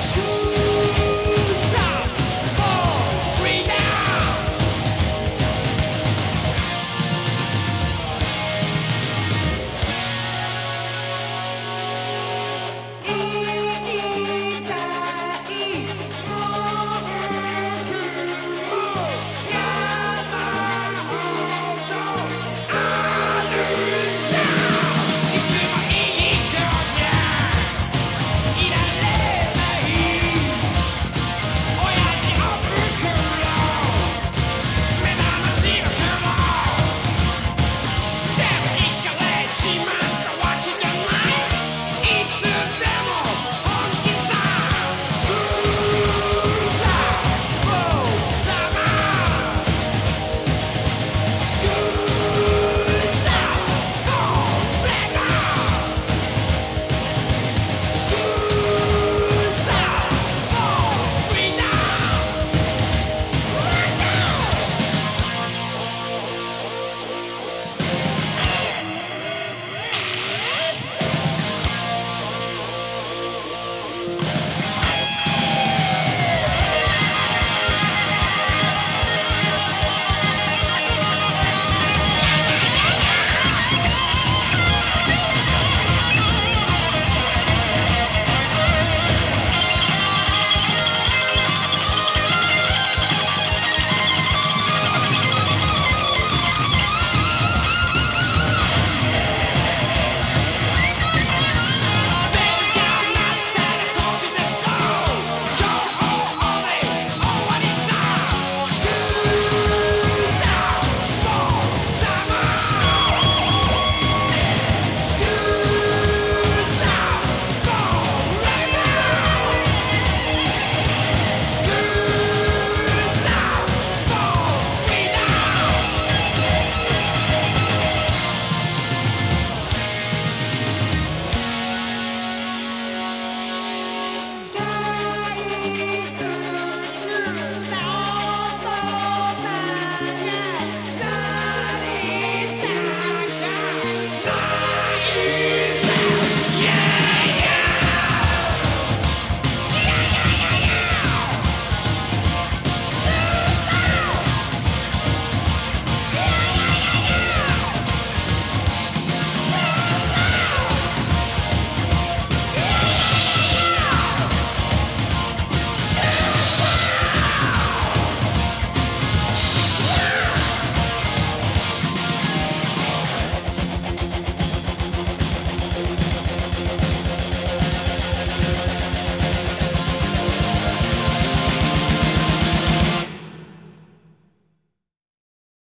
School